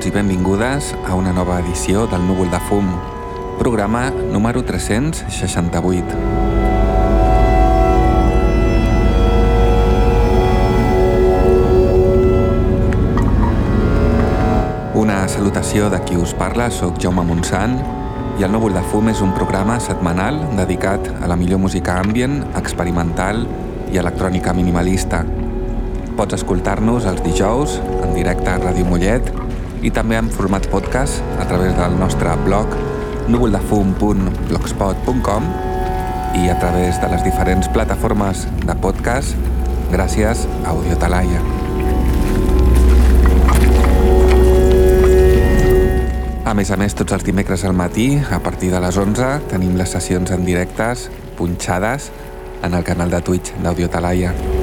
Benvinguts i benvingudes a una nova edició del Núvol de Fum, programa número 368. Una salutació de qui us parla, sóc Jaume Montsant i el Núvol de Fum és un programa setmanal dedicat a la millor música ambient, experimental i electrònica minimalista. Pots escoltar-nos els dijous en directe a Ràdio Mollet i també en format podcast a través del nostre blog núvoldefum.blogspot.com i a través de les diferents plataformes de podcast gràcies a Audiotalaia. A més a més, tots els dimecres al matí, a partir de les 11, tenim les sessions en directes punxades en el canal de Twitch d'Audiotalaia.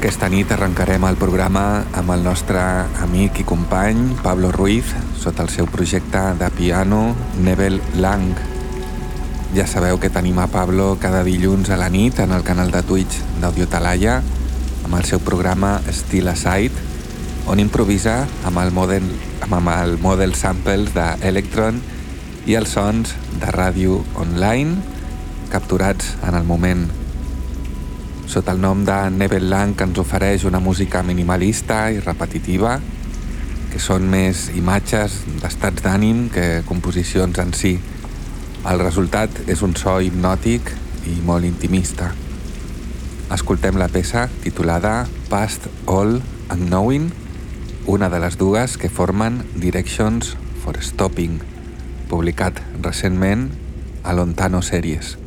Aquesta nit arrencarem el programa amb el nostre amic i company Pablo Ruiz sota el seu projecte de piano Nebel Lang. Ja sabeu que tenim a Pablo cada dilluns a la nit en el canal de Twitch d'Audio Talaya amb el seu programa Still Aside on improvisa amb el model, amb el model samples d'Electron i els sons de ràdio online capturats en el moment sota el nom de Nebel Lang ens ofereix una música minimalista i repetitiva que són més imatges d'estats d'ànim que composicions en si. El resultat és un so hipnòtic i molt intimista. Escoltem la peça titulada Past All Unknowing, una de les dues que formen Directions for Stopping, publicat recentment a Lontano Series.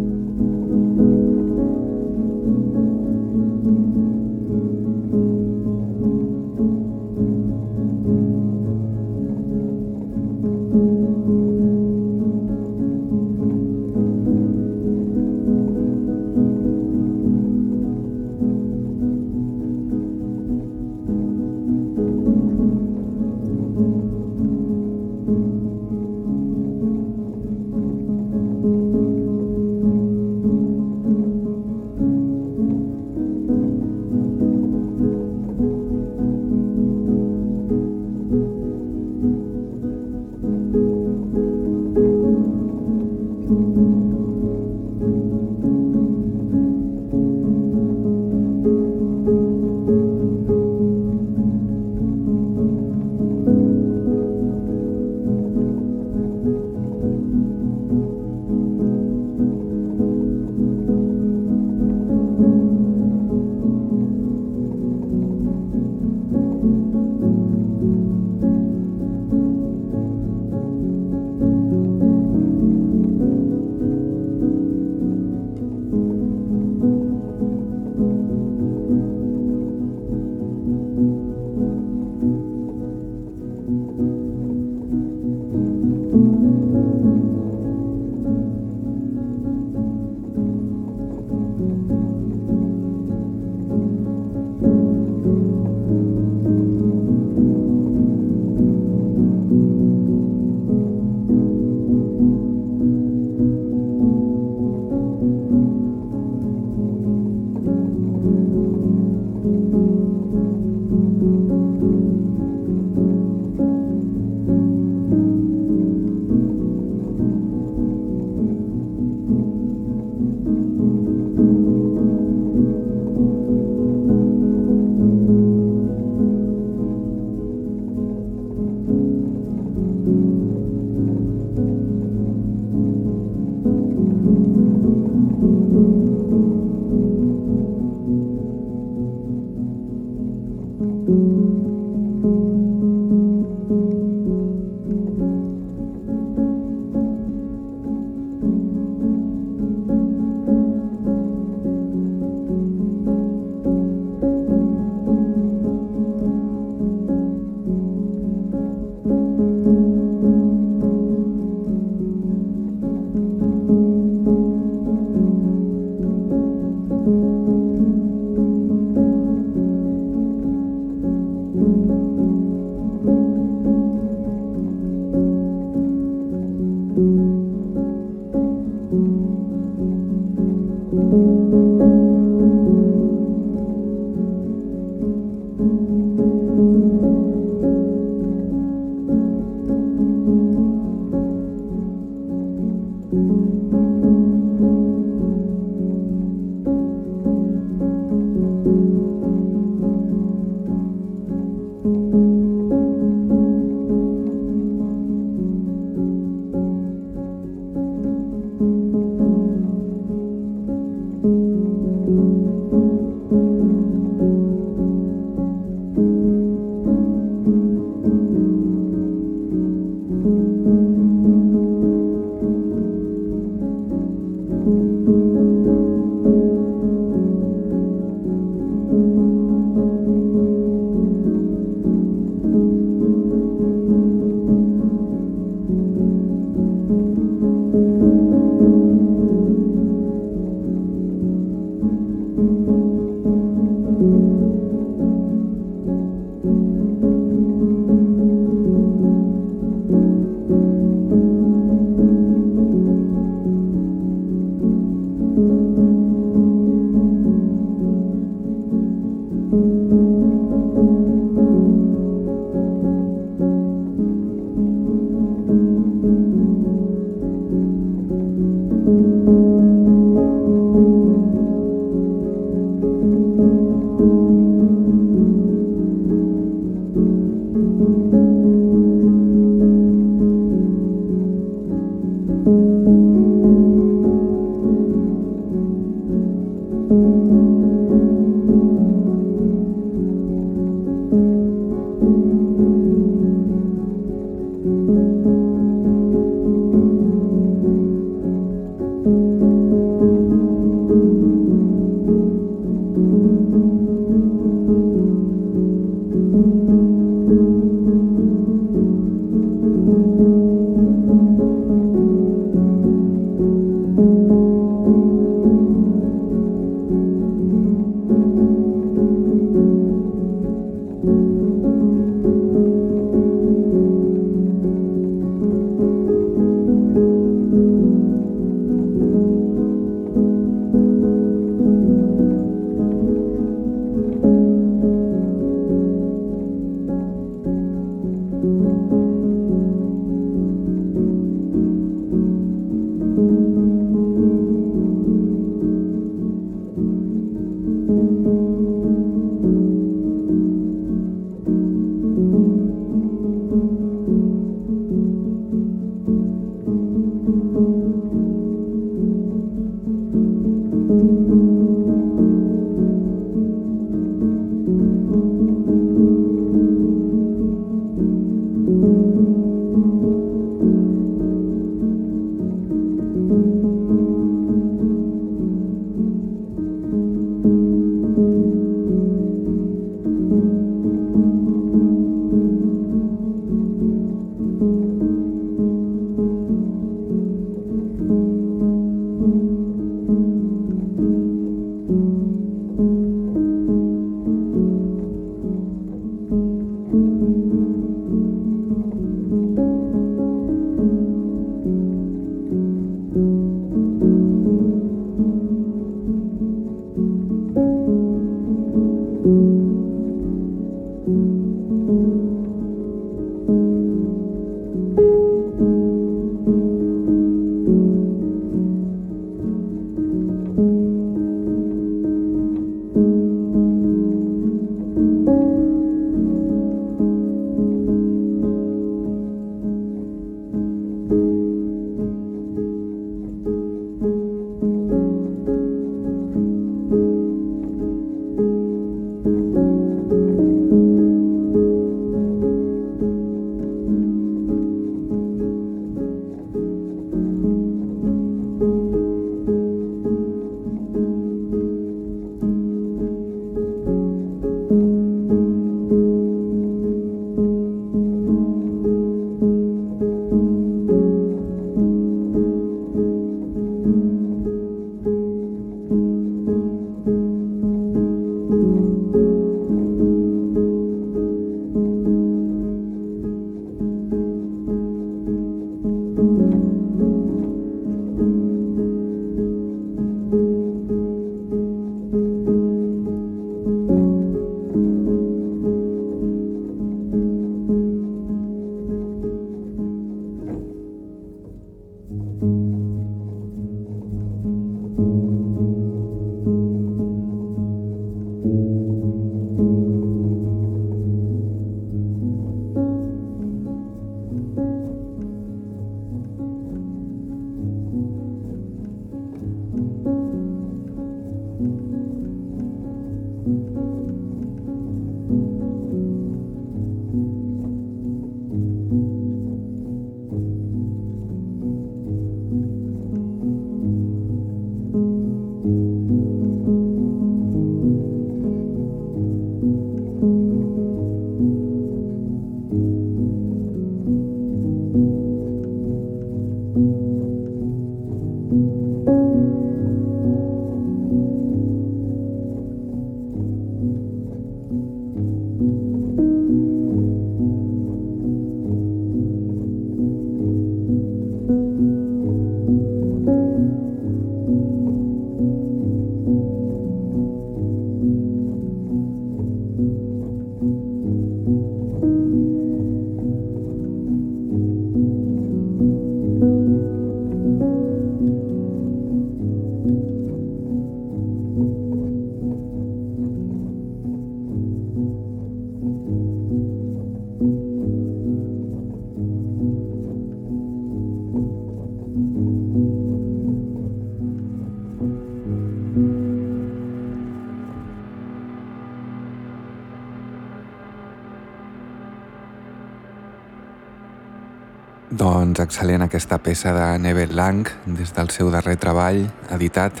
Excel·lent aquesta peça de Neville Lang des del seu darrer treball, editat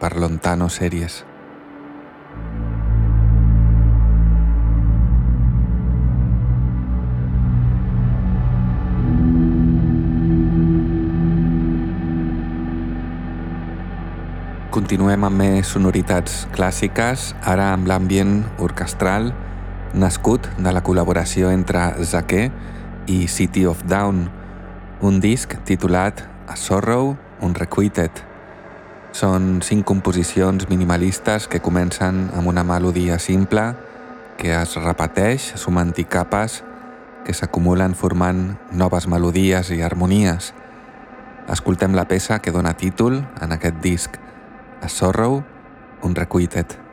per Lontano Series. Continuem amb més sonoritats clàssiques, ara amb l'ambient orquestral nascut de la col·laboració entre Zaké i City of Down, un disc titulat A Sorrow Unrequited. Són cinc composicions minimalistes que comencen amb una melodia simple que es repeteix sumant capes que s'acumulen formant noves melodies i harmonies. Escoltem la peça que dona títol en aquest disc, a Sorrow Unrequited.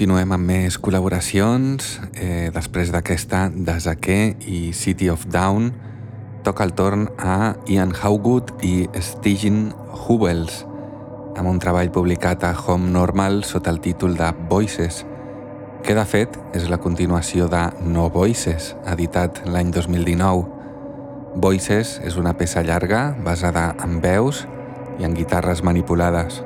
Continuem amb més col·laboracions. Eh, després d'aquesta, Desake i City of Down, toca el torn a Ian Howgood i Stigin Hubels, amb un treball publicat a Home Normal sota el títol de Voices, que de fet és la continuació de No Voices, editat l'any 2019. Voices és una peça llarga basada en veus i en guitarres manipulades.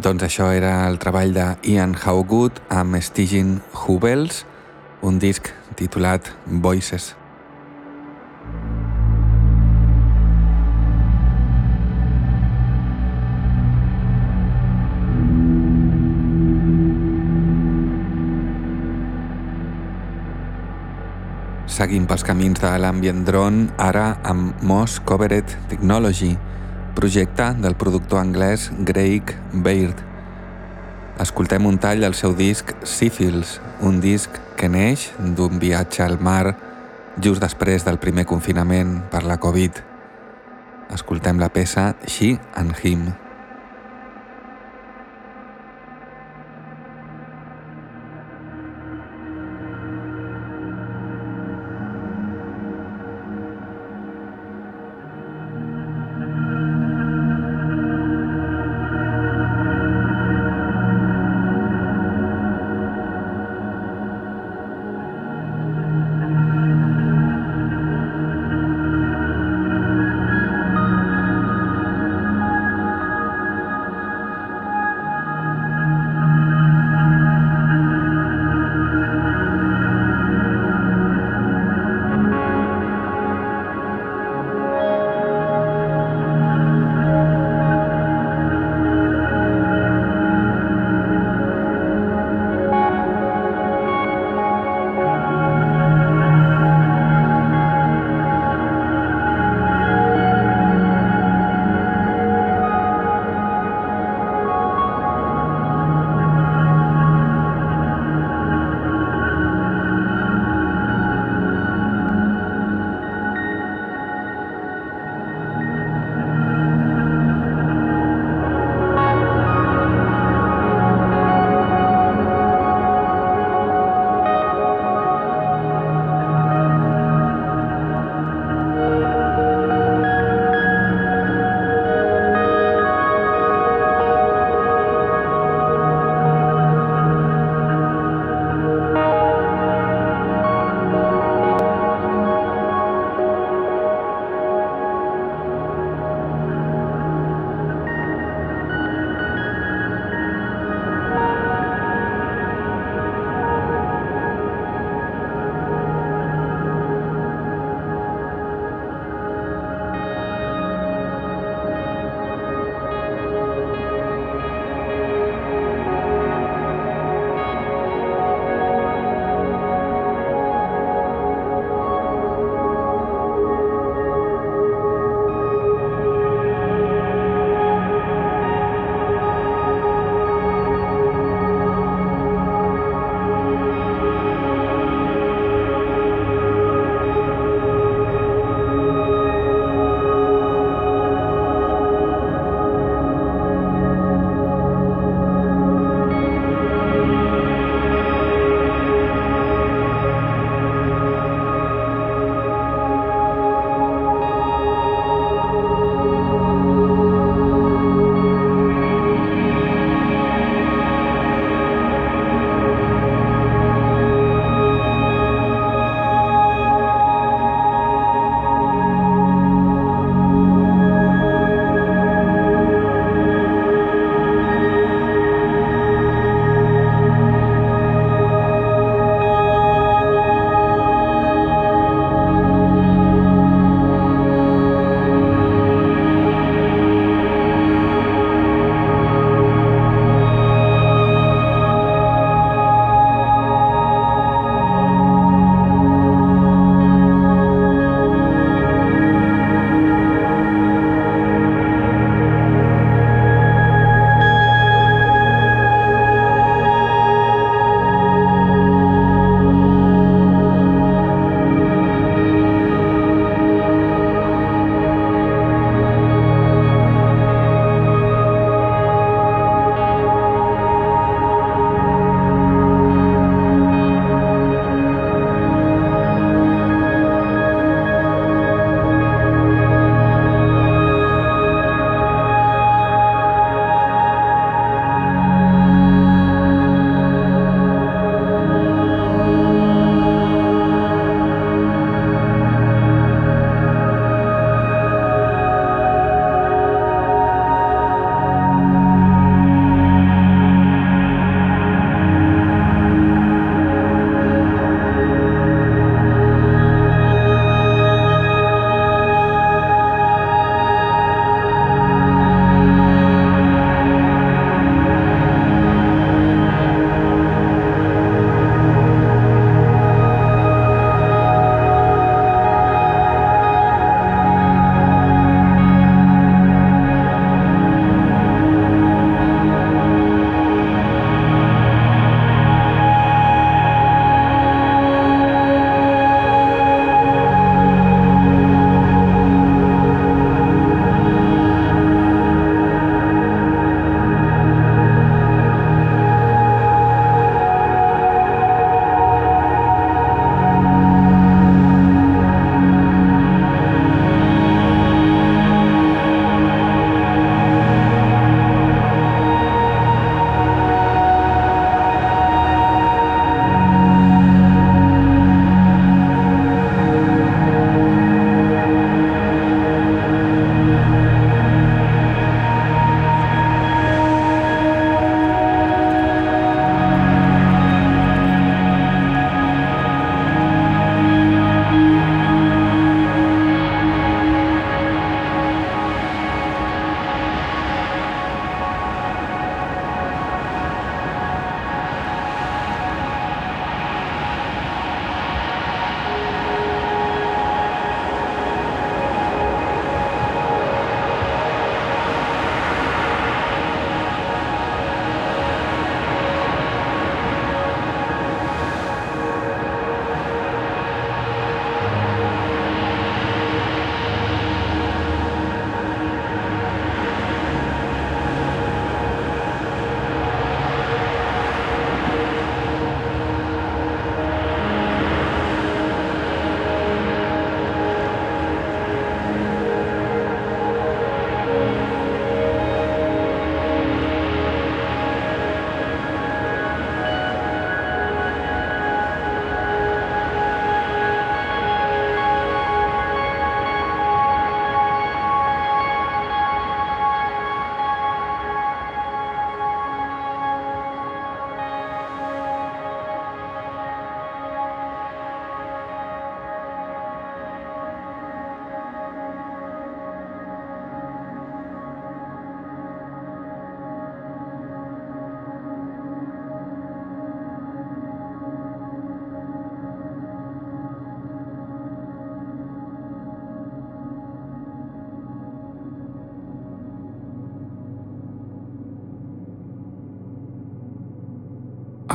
Doncs això era el treball de Ian Howgood amb Stigin Hubels, un disc titulat Voices. Seguim pels camins de l'ambient drone, ara amb Moss Covered Technology, projecte del productor anglès Greg Baird. Escoltem un tall del seu disc Syphils, un disc que neix d'un viatge al mar just després del primer confinament per la Covid. Escoltem la peça She and Him.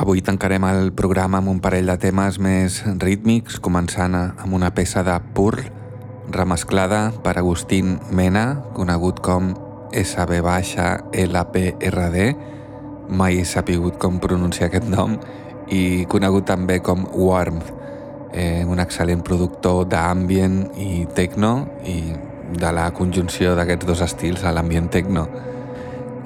Avui tancarem el programa amb un parell de temes més rítmics, començant amb una peça de Purl, remesclada per Agustín Mena, conegut com SB-LPRD, mai he sapigut com pronunciar aquest nom, i conegut també com Warmth, eh, un excel·lent productor d'ambient i techno i de la conjunció d'aquests dos estils a l'ambient techno.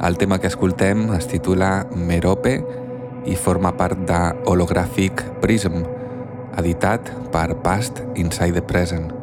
El tema que escoltem es titula Merope i forma part de Holographic Prism, editat per Past Inside the Present.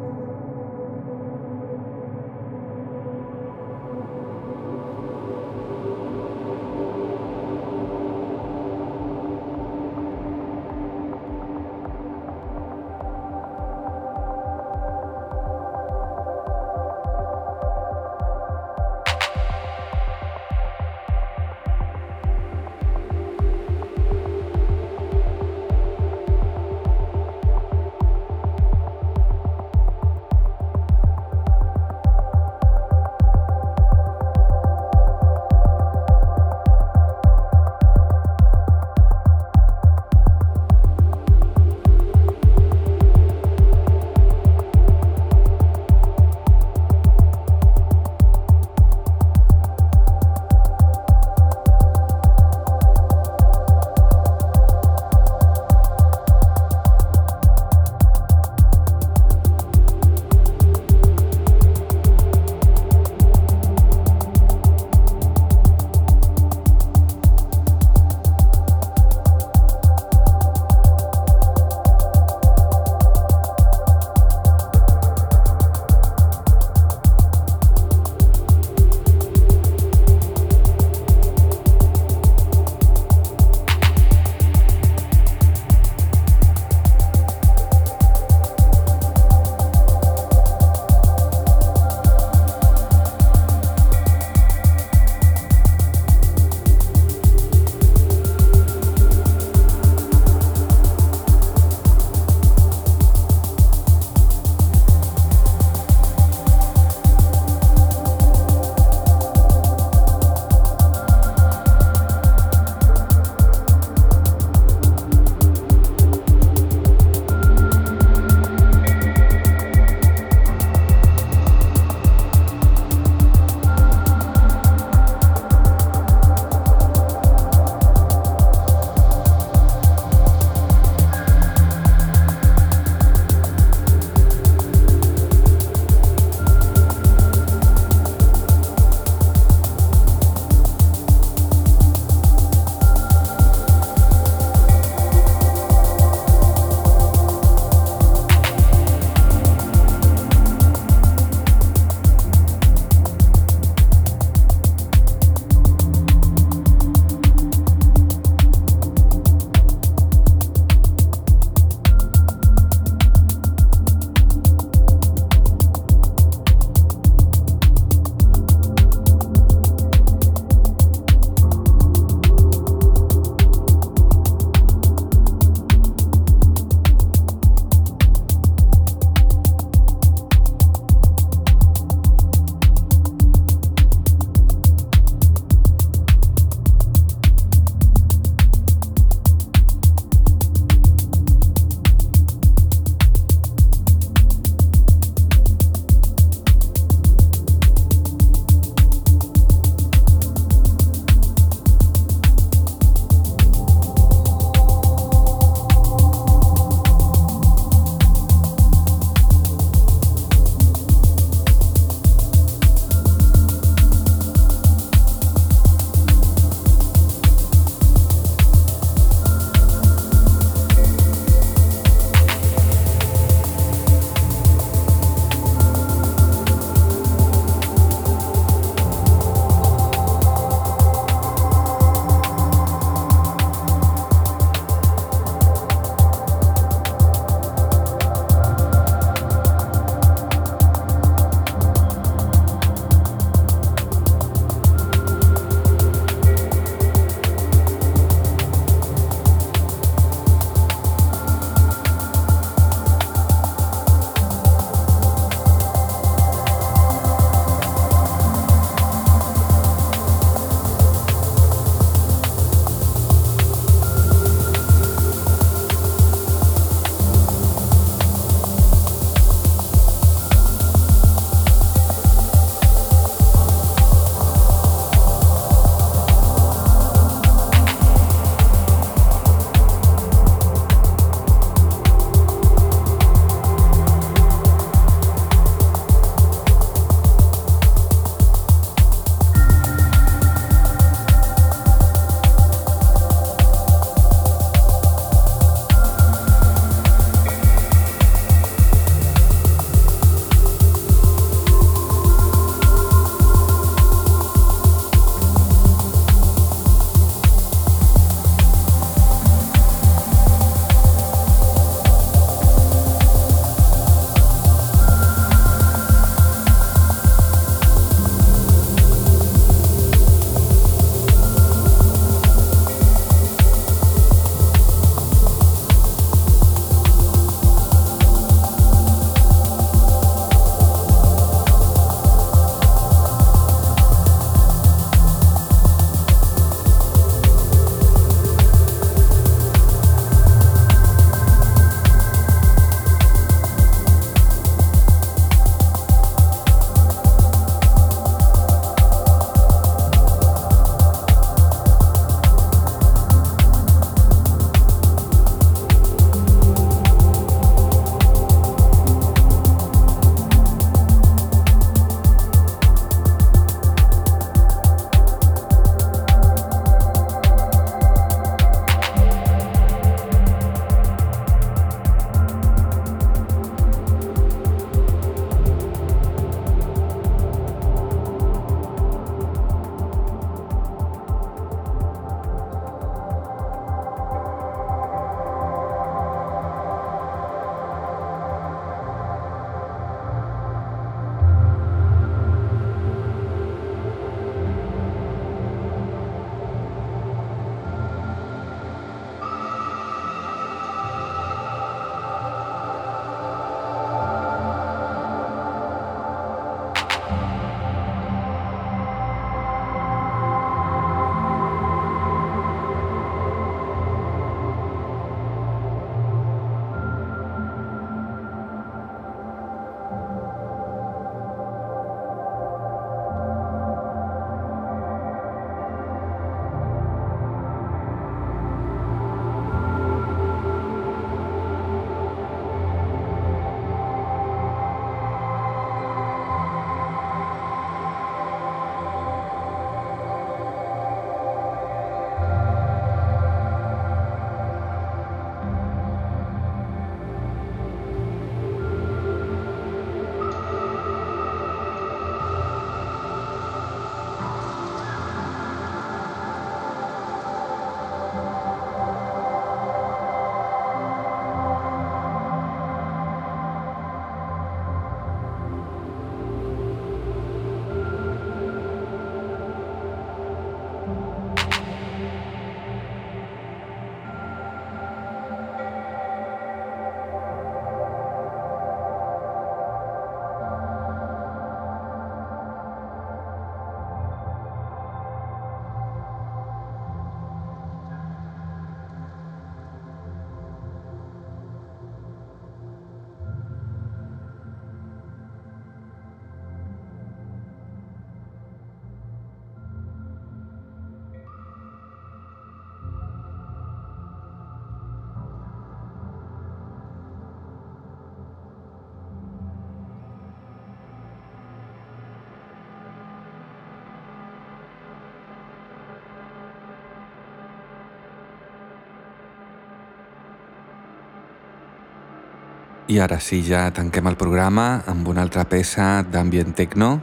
I ara sí, ja tanquem el programa amb una altra peça d'ambient techno,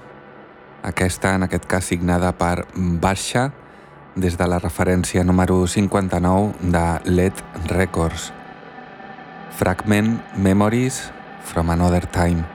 aquesta en aquest cas signada per Barsha, des de la referència número 59 de LED Records. Fragment Memories from Another Time.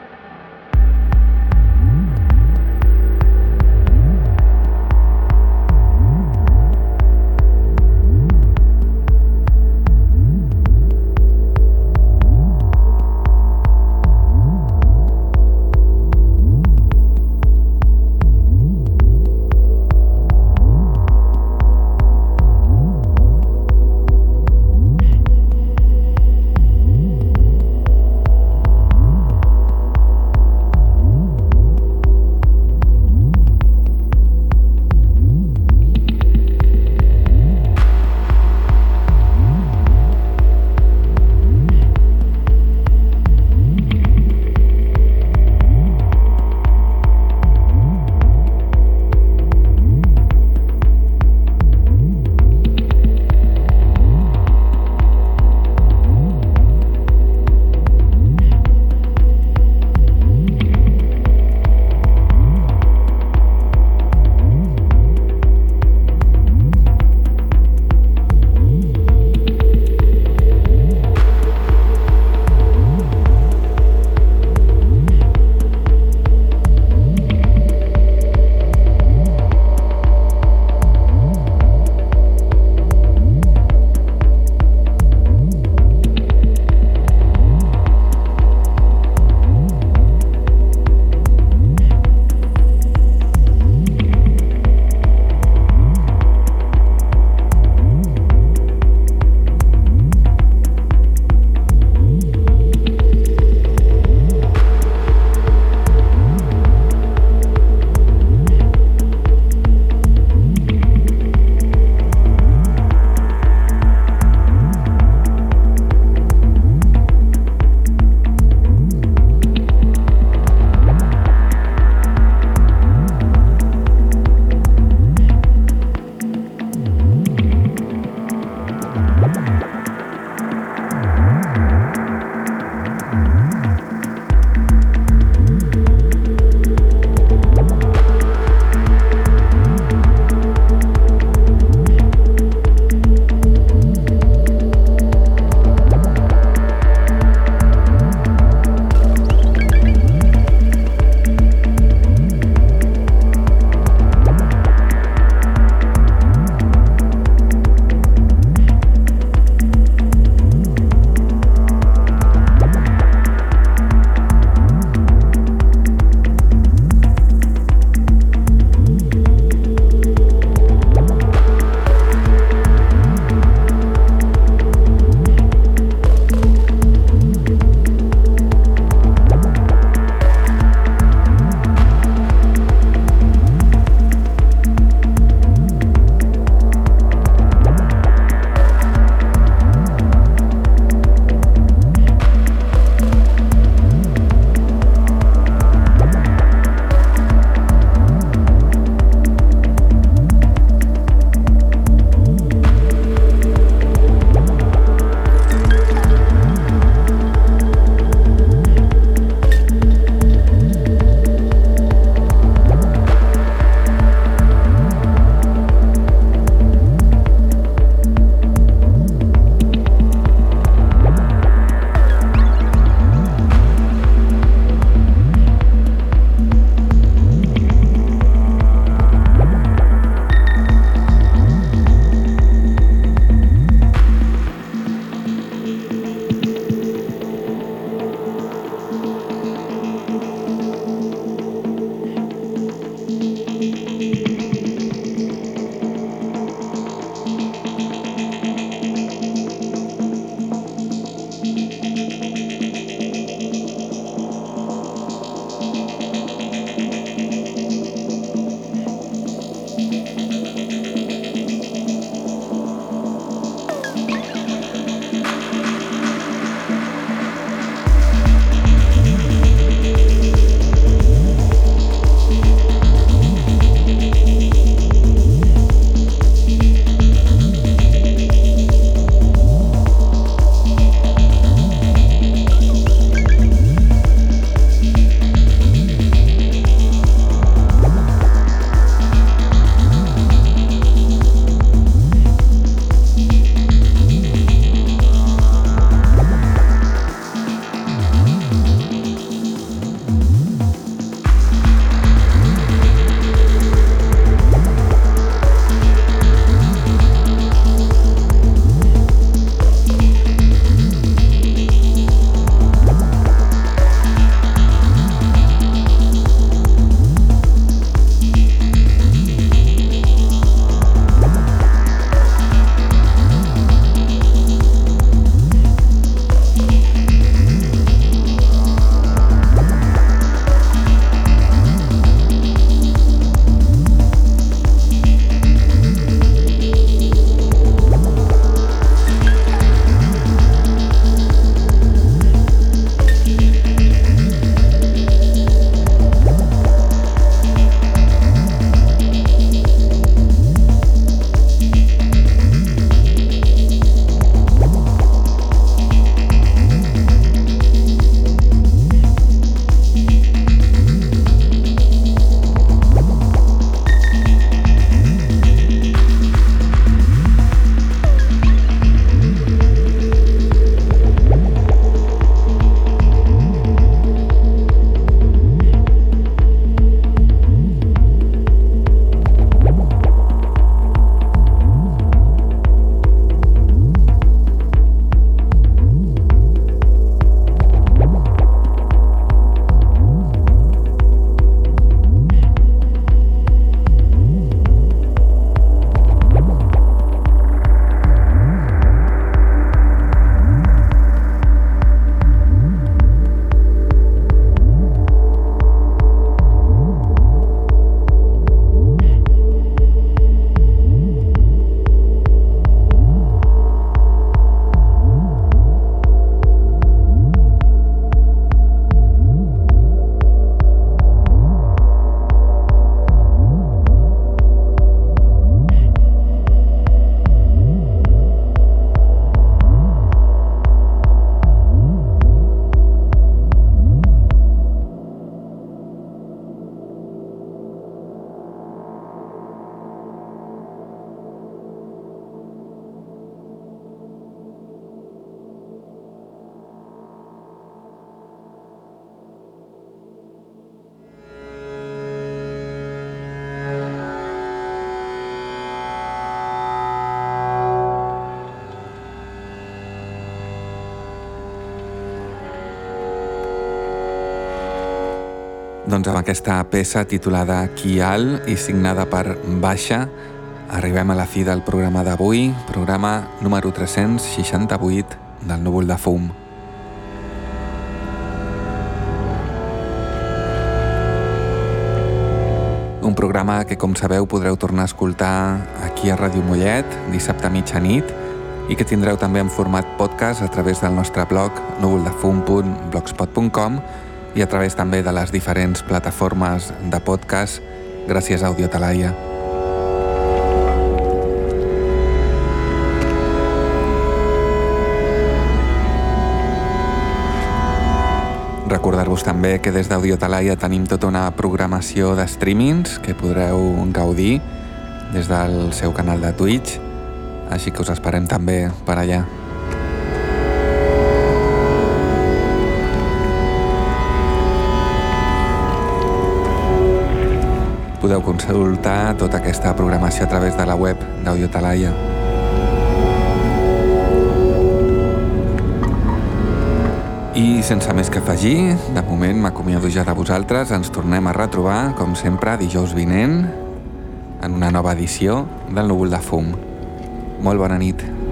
Doncs amb aquesta peça titulada Kial i signada per Baixa arribem a la fi del programa d'avui, programa número 368 del núvol de fum. Un programa que, com sabeu, podreu tornar a escoltar aquí a Ràdio Mollet dissabte a mitjanit i que tindreu també en format podcast a través del nostre blog núvoldefum.blogspot.com i a través també de les diferents plataformes de podcast gràcies a Audiotalaia. Recordar-vos també que des d'Audiotalaia tenim tota una programació de streamings que podreu gaudir des del seu canal de Twitch, així que us esperem també per allà. Podeu consultar tota aquesta programació a través de la web d'Audiotalaia. I sense més que afegir, de moment m'acomiado ja de vosaltres, ens tornem a retrobar, com sempre, dijous vinent, en una nova edició del Núvol de Fum. Molt bona nit.